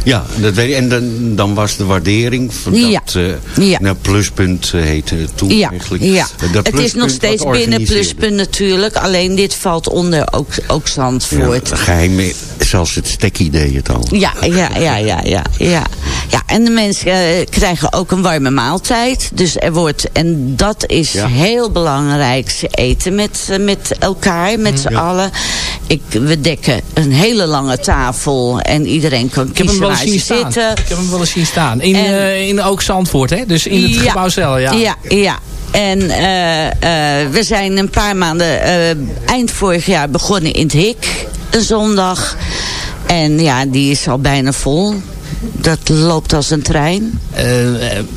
Ja, dat weet ik. En dan, dan was de waardering van
Ja.
dat eh,
Ja.
nou, pluspunt eh, heette het toen
Ja,
eigenlijk.
ja.
Eh, dat
het is nog steeds binnen pluspunt natuurlijk. Alleen dit valt onder ook, ook Zandvoort.
Ja, geheim, zelfs het stekkie deed het al.
Ja, ja, ja, ja, ja, ja. Ja, en de mensen eh, krijgen ook een warme maaltijd. Dus er wordt, en dat is heel belangrijk, ze eten met, eh, met elkaar, met z'n
Ja.
allen. Ik, we dekken een hele lange tafel en iedereen kan
ik heb hem
kiezen waar ze zitten.
Ik heb hem wel eens zien staan. In,
En-
eh, in ook Zandvoort, hè? Dus in het
Ja.
gebouw zelf, ja.
Ja, ja. En eh, eh, we zijn een paar maanden eind vorig jaar begonnen in het Hik. Een zondag. En ja, die is al bijna vol. Dat loopt als een trein.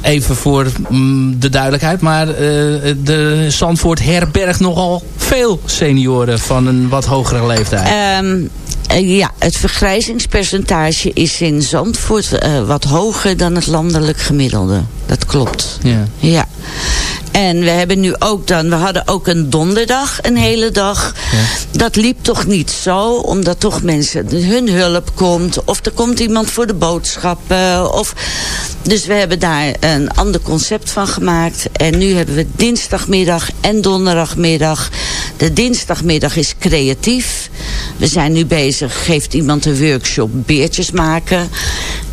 Even voor mm, de duidelijkheid, maar de Zandvoort herbergt nogal veel senioren van een wat hogere leeftijd.
Ehm, eh, ja, het vergrijzingspercentage is in Zandvoort eh, wat hoger dan het landelijk gemiddelde. Dat klopt.
ja.
Ja. En we hebben nu ook dan, we hadden ook een donderdag, een hele dag. Dat liep toch niet zo, omdat toch mensen hun hulp komt. Of er komt iemand voor de boodschappen. Of, dus we hebben daar een ander concept van gemaakt. En nu hebben we dinsdagmiddag en donderdagmiddag. De dinsdagmiddag is creatief. We zijn nu bezig, geeft iemand een workshop beertjes maken.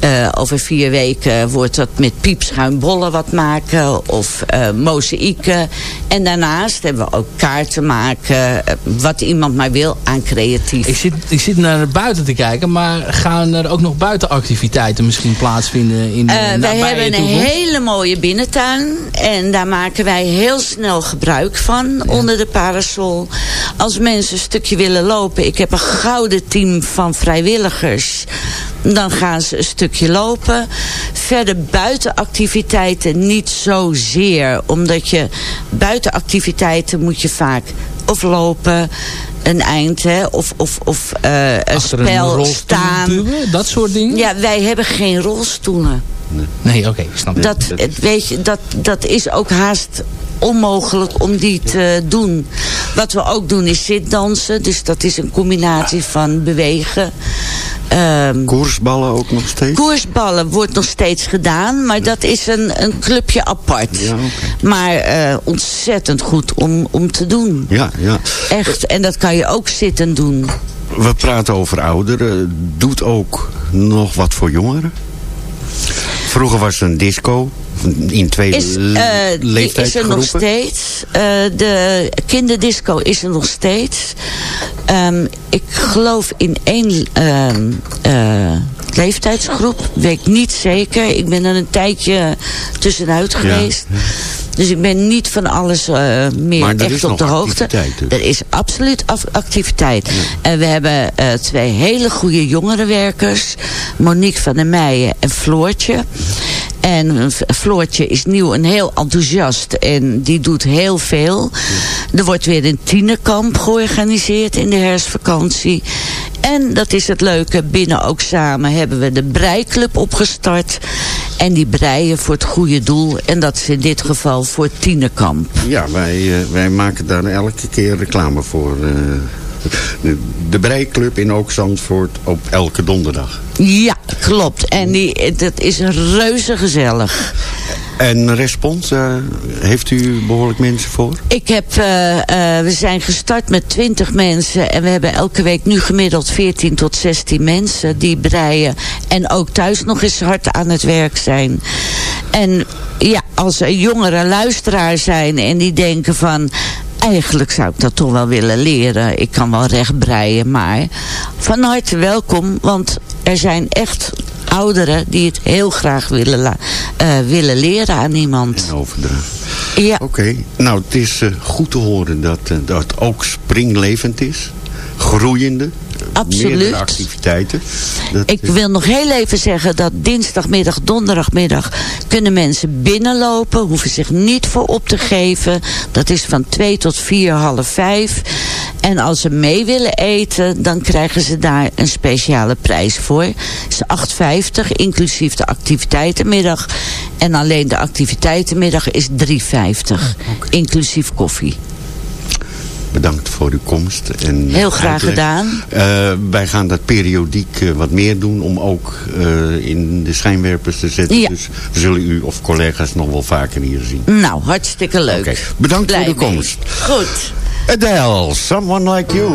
Eh, over vier weken wordt dat met piepschuimbollen wat maken. Of eh mozaïeken. En daarnaast hebben we ook kaarten maken. eh, wat iemand maar wil aan creatief.
Ik zit, ik zit naar buiten te kijken, maar gaan er ook nog buitenactiviteiten misschien plaatsvinden in de
Eh, wij hebben een hele mooie binnentuin. En daar maken wij heel snel gebruik van onder de parasol. Als mensen een stukje willen lopen. Ik heb een gouden team van vrijwilligers. Dan gaan ze een stukje lopen. Verder buitenactiviteiten niet zozeer. Omdat je buitenactiviteiten moet je vaak of lopen een eind. Hè, of of, of eh, een
een
spel
rolstoel
staan.
duwen, dat soort dingen?
Ja, wij hebben geen rolstoelen.
Nee, oké, ik snap het.
Dat, weet je, dat, dat is ook haast onmogelijk om die te doen. Wat we ook doen is zitdansen. Dus dat is een combinatie van bewegen. Ehm,
Koersballen ook nog steeds?
Koersballen wordt nog steeds gedaan, maar dat is een, een clubje apart.
Ja.
Maar eh, ontzettend goed om, om te doen.
Ja, ja.
Echt, en dat kan je ook zitten doen.
We praten over ouderen. Doet ook nog wat voor jongeren? Vroeger was het een disco. In twee
Is, die is er nog steeds. Eh, de kinderdisco is er nog steeds. Ehm, ik geloof in één ehm, eh, leeftijdsgroep. Weet ik niet zeker. Ik ben er een tijdje tussenuit geweest. Dus ik ben niet van alles uh, meer
er
echt op de hoogte.
activiteit dus.
Er is absoluut af- activiteit. En we hebben twee hele goede jongerenwerkers. Monique van der Meijen en Floortje. En Floortje is nieuw en heel enthousiast. En die doet heel veel. Er wordt weer een tienerkamp georganiseerd in de herfstvakantie. En dat is het leuke, binnen ook samen hebben we de breiklub opgestart. En die breien voor het goede doel. En dat is in dit geval voor tienerkamp.
Ja, wij, eh, wij maken daar elke keer reclame voor. eh. De, breiklub in Ook Zandvoort op elke donderdag.
Ja, klopt. En die, dat is reuze gezellig.
En respons, eh, heeft u behoorlijk mensen voor?
Ik heb, eh, eh, we zijn gestart met 20 mensen en we hebben elke week nu gemiddeld 14 tot 16 mensen die breien en ook thuis nog eens hard aan het werk zijn. En ja, als er jongere luisteraar zijn en die denken van eigenlijk zou ik dat toch wel willen leren. Ik kan wel recht breien, maar van harte welkom, want er zijn echt ouderen die het heel graag willen, eh, willen leren aan iemand.
En overdragen.
Ja.
Oké, nou het is eh, goed te horen dat, eh, dat het ook springlevend is. Groeiende.
Absoluut.
Activiteiten. Dat
Ik
is-
wil nog heel even zeggen dat dinsdagmiddag, donderdagmiddag kunnen mensen binnenlopen. Hoeven zich niet voor op te geven. Dat is van 2 tot 4, half 5. En als ze mee willen eten, dan krijgen ze daar een speciale prijs voor. Het is 8,50 inclusief de activiteitenmiddag. En alleen de activiteitenmiddag is 3,50 inclusief koffie.
Bedankt voor uw komst. En
Heel graag gedaan.
Eh, wij gaan dat periodiek eh, wat meer doen om ook eh, in de schijnwerpers te zetten.
Ja.
Dus we zullen u of collega's nog wel vaker hier zien.
Nou, hartstikke leuk.
Bedankt
Blij
voor de
mee.
komst.
Goed.
Adele,
Someone Like You.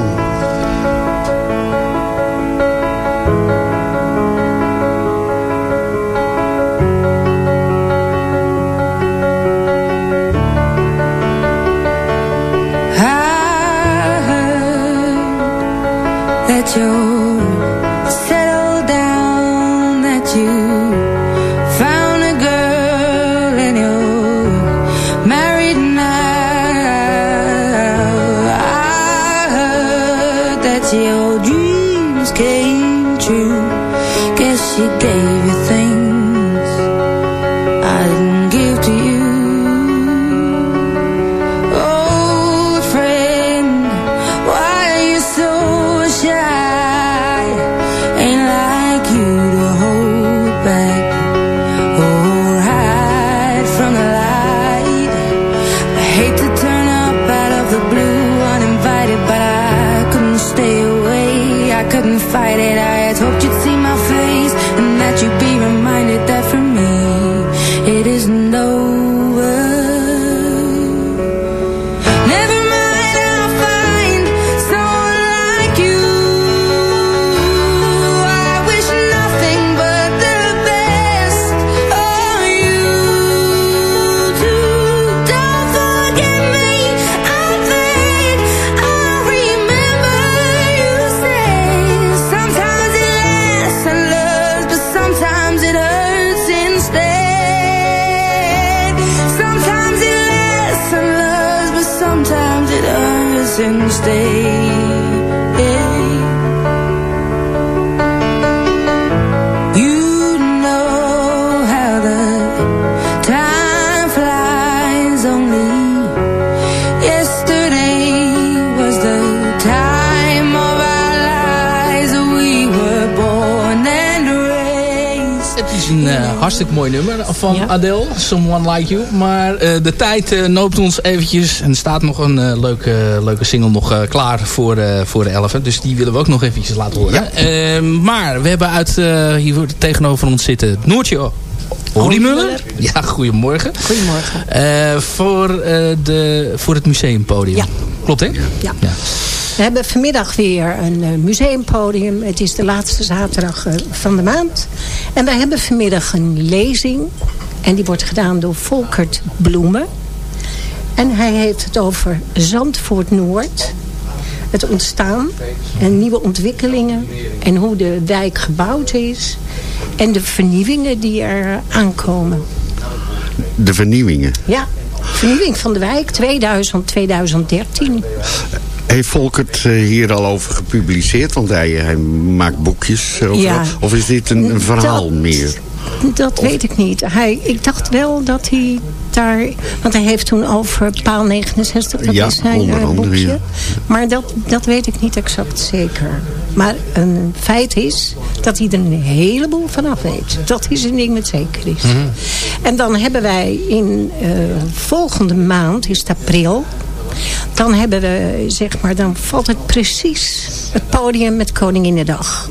Adele, Someone Like You. Maar eh, de tijd eh, noopt ons eventjes. En er staat nog een eh, leuke, leuke single nog eh, klaar voor, eh, voor de 11. Dus die willen we ook nog eventjes laten horen. Eh, maar we hebben uit, eh, hier tegenover ons zitten Noortje Oliemuller. Ja, goedemorgen.
Goedemorgen.
Eh, voor, eh, de, voor het museumpodium.
Ja.
Klopt, hè?
Ja. We hebben vanmiddag weer een museumpodium. Het is de laatste zaterdag van de maand. En we hebben vanmiddag een lezing. En die wordt gedaan door Volkert Bloemen. En hij heeft het over Zandvoort Noord. het ontstaan en nieuwe ontwikkelingen en hoe de wijk gebouwd is en de vernieuwingen die er aankomen.
De vernieuwingen.
Ja, vernieuwing van de wijk 2000-2013.
Heeft Volkert eh, hier al over gepubliceerd? Want hij, hij maakt boekjes. Over,
Ja.
Of is dit een, een verhaal
Dat-
meer?
Dat weet ik niet. Hij, ik dacht wel dat hij daar... Want hij heeft toen over paal 69, dat
Ja,
is zijn
onder
eh,
andere,
boekje.
ja.
Maar dat, dat weet ik niet exact zeker. Maar een feit is dat hij er een heleboel van af weet. Dat is een ding met zeker is.
Mhm.
En dan hebben wij in eh, volgende maand, is het april... Dan hebben we, zeg maar, dan valt het precies het podium met Koninginnedag.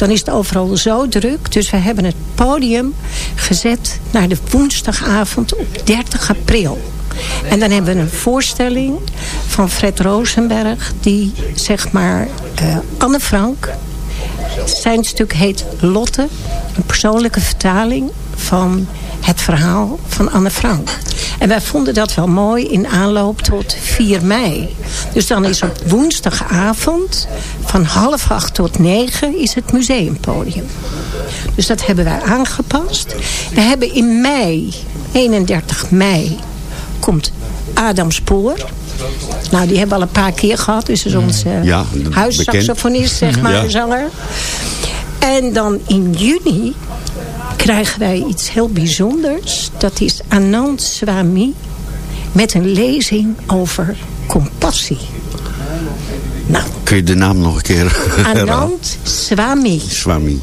Dan is het overal zo druk. Dus we hebben het podium gezet naar de woensdagavond op 30 april. En dan hebben we een voorstelling van Fred Rosenberg... die, zeg maar, eh, Anne Frank... Zijn stuk heet Lotte. Een persoonlijke vertaling van het verhaal van Anne Frank. En wij vonden dat wel mooi in aanloop tot 4 mei. Dus dan is op woensdagavond van half acht tot negen is het museumpodium. Dus dat hebben wij aangepast. We hebben in mei, 31 mei, komt Adam Spoor. Nou, die hebben we al een paar keer gehad. Dus is onze
Ja,
huissaxofonist, zeg maar,
Ja.
zanger. En dan in juni krijgen wij iets heel bijzonders. Dat is Anand Swami met een lezing over compassie. Nou,
Kun je de naam nog een keer?
Anand Swami.
Swami.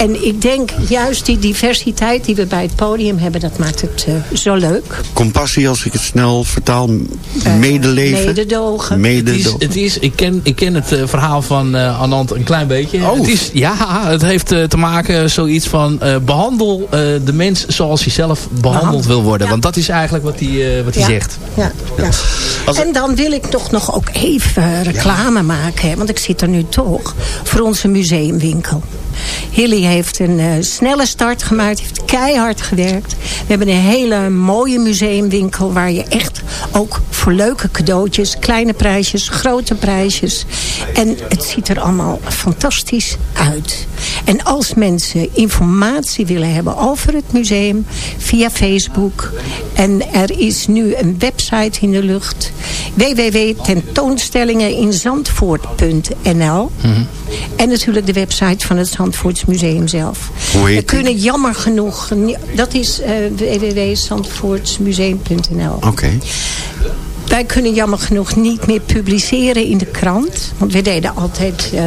En ik denk juist die diversiteit die we bij het podium hebben... dat maakt het eh, zo leuk.
Compassie, als ik het snel vertaal. medeleven.
Mededogen.
Het is,
Mededogen.
het is, ik, ken, ik ken het eh, verhaal van eh, Anand een klein beetje.
Oh.
Het is, ja, het heeft eh, te maken zoiets van... eh, behandel eh, de mens zoals hij zelf behandeld wil worden. Want dat is eigenlijk wat hij, eh, wat hij
Ja.
zegt.
Ja, ja. En dan wil ik toch nog ook even reclame maken. hè, Want ik zit er nu toch. Voor onze museumwinkel. Hilly heeft een eh, snelle start gemaakt. Heeft keihard gewerkt. We hebben een hele mooie museumwinkel. Waar je echt ook voor leuke cadeautjes. Kleine prijsjes, grote prijsjes. En het ziet er allemaal fantastisch uit. En als mensen informatie willen hebben over het museum. Via Facebook. En er is nu een website in de lucht. www.tentoonstellingeninzandvoort.nl En natuurlijk de website van het Zandvoorts Museum zelf. We kunnen jammer genoeg... Dat is www.zandvoortsmuseum.nl
Oké.
wij kunnen jammer genoeg niet meer publiceren in de krant. Want we deden altijd eh,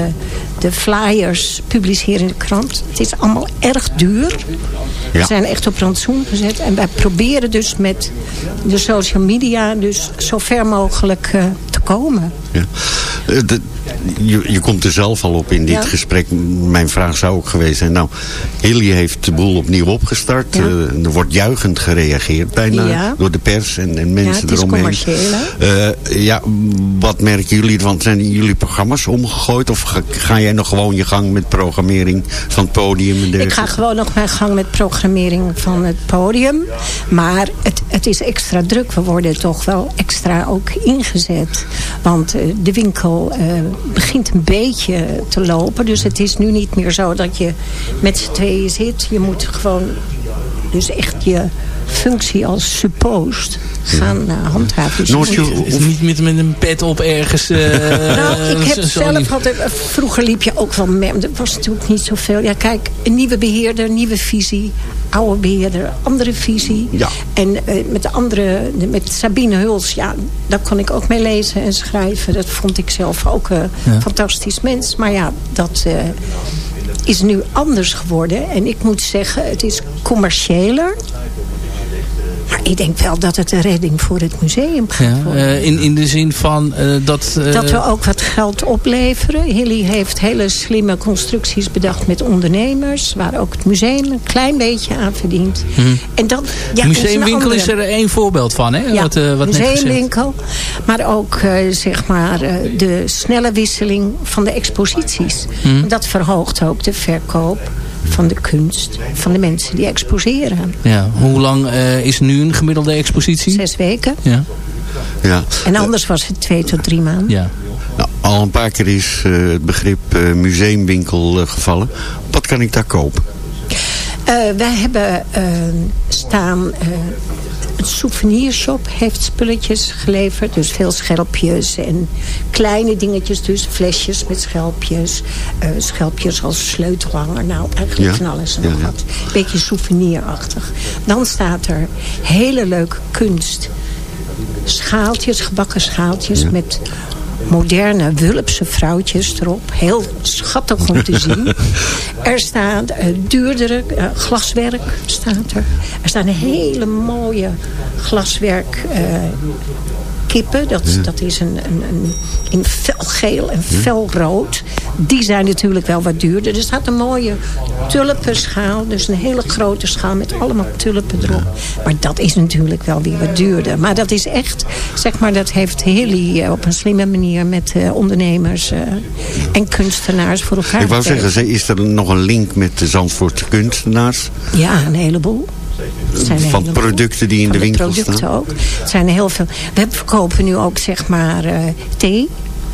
de flyers publiceren in de krant. Het is allemaal erg duur.
Ja.
We zijn echt op rantsoen gezet. En wij proberen dus met de social media dus zo ver mogelijk eh, te komen.
Ja. Eh, de- je, je komt er zelf al op in dit
Ja.
gesprek. Mijn vraag zou ook geweest zijn. Nou, Hilly heeft de boel opnieuw opgestart.
Ja.
Eh, er wordt juichend gereageerd bijna
Ja.
door de pers en, en
Ja,
mensen
het is
eromheen. Eh, ja, wat merken jullie ervan? Zijn jullie programma's omgegooid? Of ga, ga jij nog gewoon je gang met programmering van het podium? En
Ik ga gewoon nog mijn gang met programmering van het podium. Maar het, het is extra druk. We worden toch wel extra ook ingezet. Want de winkel eh, begint een beetje te lopen. Dus het is nu niet meer zo dat je met z'n tweeën zit. Je moet gewoon dus echt je functie als supposed gaan eh, handhaven. Dus
is niet met, met een pet op ergens... eh,
nou, ik heb zelf altijd... Vroeger liep je ook wel mee. Er was natuurlijk niet zoveel. Ja, kijk, een nieuwe beheerder, nieuwe visie. Oude beheerder, andere visie.
Ja.
En eh, met de andere, de- met Sabine Huls, ja, daar kon ik ook mee lezen en schrijven. Dat vond ik zelf ook een
Ja.
fantastisch mens. Maar ja, dat eh, is nu anders geworden. En ik moet zeggen, het is commerciëler. Maar ik denk wel dat het een redding voor het museum gaat
Ja,
worden.
eh, in, in de zin van eh, dat... eh,
Dat we ook wat geld opleveren. Hilly heeft hele slimme constructies bedacht met ondernemers. Waar ook het museum een klein beetje aan verdient.
Mhm.
En dat, ja,
Museumwinkel is er één voorbeeld van, hè?
Ja,
wat, wat
museumwinkel. Maar ook zeg maar, de snelle wisseling van de exposities.
Mhm.
Dat verhoogt ook de verkoop van de kunst van de mensen die exposeren.
Ja, hoe lang eh, is nu een gemiddelde expositie?
Zes weken.
Ja.
Ja.
En anders was het twee tot drie maanden.
Ja.
Nou, Al een paar keer is eh, het begrip eh, museumwinkel gevallen. Wat kan ik daar kopen?
Eh, wij hebben staan... een souvenirshop heeft spulletjes geleverd. Dus veel schelpjes en kleine dingetjes. Dus flesjes met schelpjes. eh, schelpjes als sleutelhanger. Nou, eigenlijk
Ja.
van alles en
Ja,
nog
ja.
wat. Beetje souvenirachtig. Dan staat er hele leuke kunst. Schaaltjes, gebakken schaaltjes met moderne Wulpse vrouwtjes erop. Heel schattig om te zien. Er staat eh, duurdere eh, glaswerk. Staat er. er staan hele mooie glaswerk eh, kippen. Dat,
Ja.
dat is een, een, een, in felgeel en felrood. Die zijn natuurlijk wel wat duurder. Er staat een mooie tulpenschaal. Dus een hele grote schaal met allemaal tulpen erop. Maar dat is natuurlijk wel weer wat duurder. Maar dat is echt, zeg maar, dat heeft Hilly eh, op een slimme manier met eh, ondernemers eh, en kunstenaars voor elkaar
Ik wou
gekregen.
zeggen, is er nog een link met de Zandvoortse kunstenaars?
Ja, een heleboel.
Van producten die in
Van
de winkel
producten
staan?
ook. Het zijn heel veel. We verkopen nu ook zeg maar thee,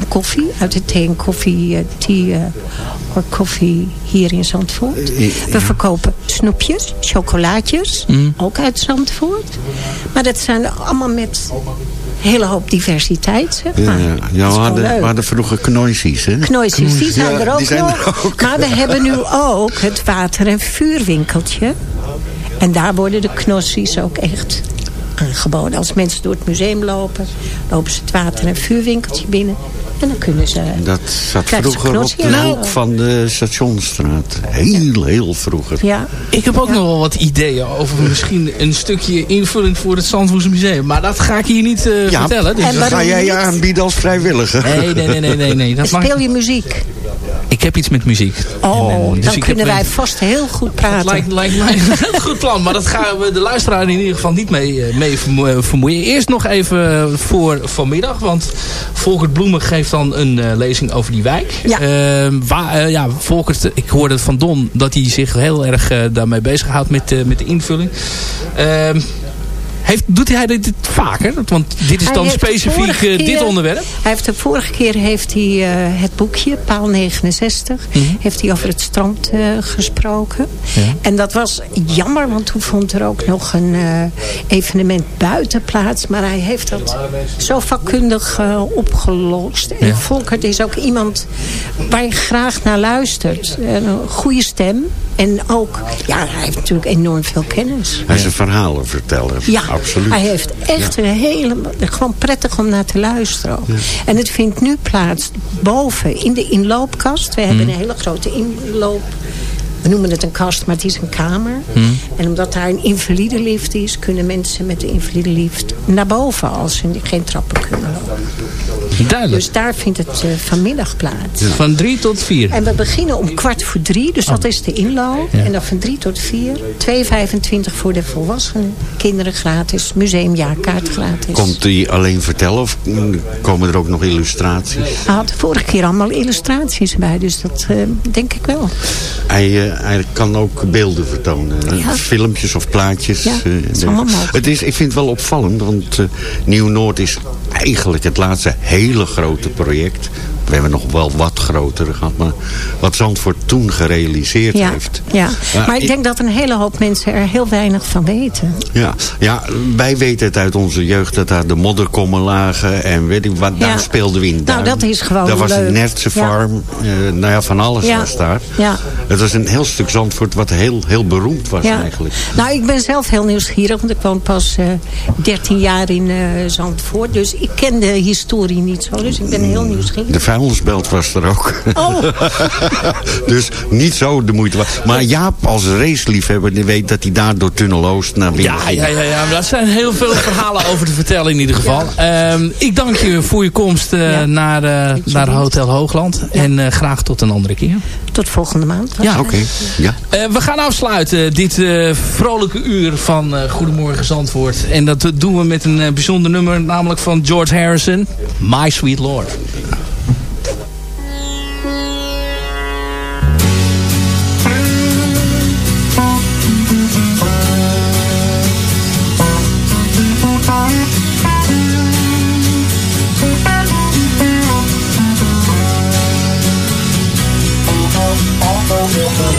koffie. Uit de thee en koffie, eh, tea eh, or koffie hier in Zandvoort. We verkopen snoepjes, chocolaatjes. Ook uit Zandvoort. Maar dat zijn allemaal met een hele hoop diversiteit, zeg maar.
Ja, ja. We, hadden, we hadden vroeger knoisies, hè?
Die zijn
Ja,
er ook
die zijn
nog.
er ook.
Maar we hebben nu ook het water- en vuurwinkeltje. En daar worden de knossies ook echt aangeboden. Als mensen door het museum lopen, lopen ze het water- en vuurwinkeltje binnen. En dan kunnen ze...
Dat zat vroeger op de hoek van de Stationsstraat. Heel, heel vroeger.
Ja.
Ik heb ook nog wel wat ideeën over misschien een stukje invulling voor het Zandvoortse Museum. Maar dat ga ik hier niet eh,
Ja,
vertellen. Dus
en
dat-
ga jij je aanbieden als vrijwilliger?
Nee, nee, nee, nee, nee. nee. Dat mag...
Speel je muziek?
Ik heb iets met muziek.
Oh,
dus
dan
ik
kunnen wij vast heel goed
Dat
praten.
lijkt, lijkt mij een heel goed plan. Maar dat gaan we de luisteraar in ieder geval niet mee, eh, mee eh, vermoeien. Eerst nog even voor vanmiddag. Want Volkert Bloemen geeft dan een eh, lezing over die wijk.
Ja.
Eh, waar, eh, ja, Volkert, ik hoorde van Don dat hij zich heel erg eh, daarmee bezighoudt met, met de invulling. Heeft, doet hij dit vaker? Want dit is
Hij
dan specifiek eh, dit onderwerp.
Hij heeft de vorige keer heeft hij eh, het boekje, Paal 69,
Mhm.
heeft hij over het strand eh, gesproken. En dat was jammer, want toen vond er ook nog een evenement buiten plaats. Maar hij heeft dat zo vakkundig opgelost. En
Ja.
Volkert is ook iemand waar je graag naar luistert. Een goede stem. En ook, ja, hij heeft natuurlijk enorm veel kennis.
Hij is een verhalenverteller.
Ja,
absoluut.
hij heeft echt een hele... Gewoon prettig om naar te luisteren. En het vindt nu plaats boven in de inloopkast. We hebben
Mhm.
een hele grote inloop... We noemen het een kast, maar het is een kamer.
Mhm.
En omdat daar een invalide lift is... kunnen mensen met de invalide lift naar boven... als ze geen trappen kunnen lopen.
Duidelijk.
Dus daar vindt het eh, vanmiddag plaats.
Van drie tot vier.
En we beginnen om kwart voor drie, dus dat is de inloop.
Ja.
En dan van drie tot vier. 2,25 voor de volwassenen. Kinderen gratis. Museumjaarkaart gratis.
Komt hij alleen vertellen of komen er ook nog illustraties?
Hij had de vorige keer allemaal illustraties bij, dus dat eh, denk ik wel.
Hij, eh, hij kan ook beelden vertonen. eh,
Ja.
Filmpjes of plaatjes.
Ja,
eh,
is allemaal
het is, ik vind het wel opvallend, want eh, Nieuw-Noord is eigenlijk het laatste hele grote project. We hebben nog wel wat grotere gehad, maar wat Zandvoort toen gerealiseerd
Ja,
heeft.
ja.
Ja,
maar ik denk dat een hele hoop mensen er heel weinig van weten.
Ja, ja, wij weten het uit onze jeugd dat daar de modderkommen lagen en weet ik wat, daar
Ja.
speelden we in
Nou, dat is gewoon
Daar was
leuk.
een Nertse
Ja.
farm, eh, nou ja, van alles
Ja.
was daar.
Ja.
Het was een heel stuk Zandvoort wat heel, heel beroemd was
Ja.
eigenlijk.
Nou, ik ben zelf heel nieuwsgierig, want ik woon pas eh 13 jaar in eh, Zandvoort. Dus ik ken de historie niet zo, dus ik ben heel nieuwsgierig.
De vuilnisbelt was er ook.
Oh.
dus niet zo de moeite. waard. Maar Jaap als raceliefhebber die weet dat hij daar door Tunnel Oost naar binnen
Ja,
ging.
ja, ja, ja, maar dat zijn heel veel verhalen over te vertellen in ieder geval. Ehm, ik dank je voor je komst eh, naar, eh, naar Hotel Hoogland. En eh, graag tot een andere keer.
Tot volgende maand.
Ja,
oké. Ja.
Eh, we gaan afsluiten dit eh, vrolijke uur van eh, Goedemorgen Zandvoort. En dat doen we met een eh, bijzonder nummer, namelijk van George Harrison. My Sweet Lord.
Welcome.